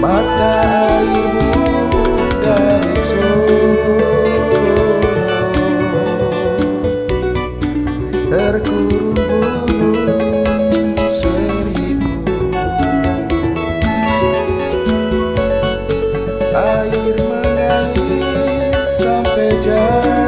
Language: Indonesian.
mata airmu dari solo terkurung seribu. Air mengalir sampai jauh